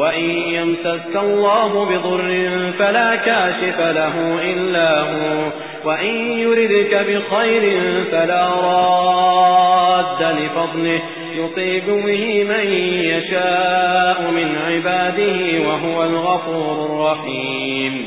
وإن يمسك الله بضر فلا كاشف له إلا هو وإن يردك بخير فلا راد لفضله يطيب به من يشاء من عباده وهو الغفور الرحيم.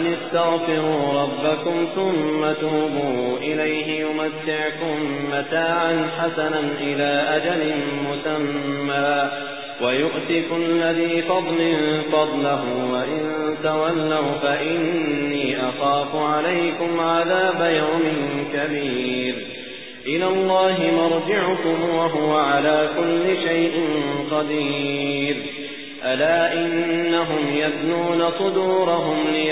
وأن استغفروا ربكم ثم توبوا إليه يمتعكم متاعا حسنا إلى أجل مسمى. ويؤتك الذي فضل فضله وإن تولوا فإني أخاف عليكم عذاب يوم كبير. إلى الله مرجعكم وهو على كل شيء قدير. ألا إنهم يبنون صدورهم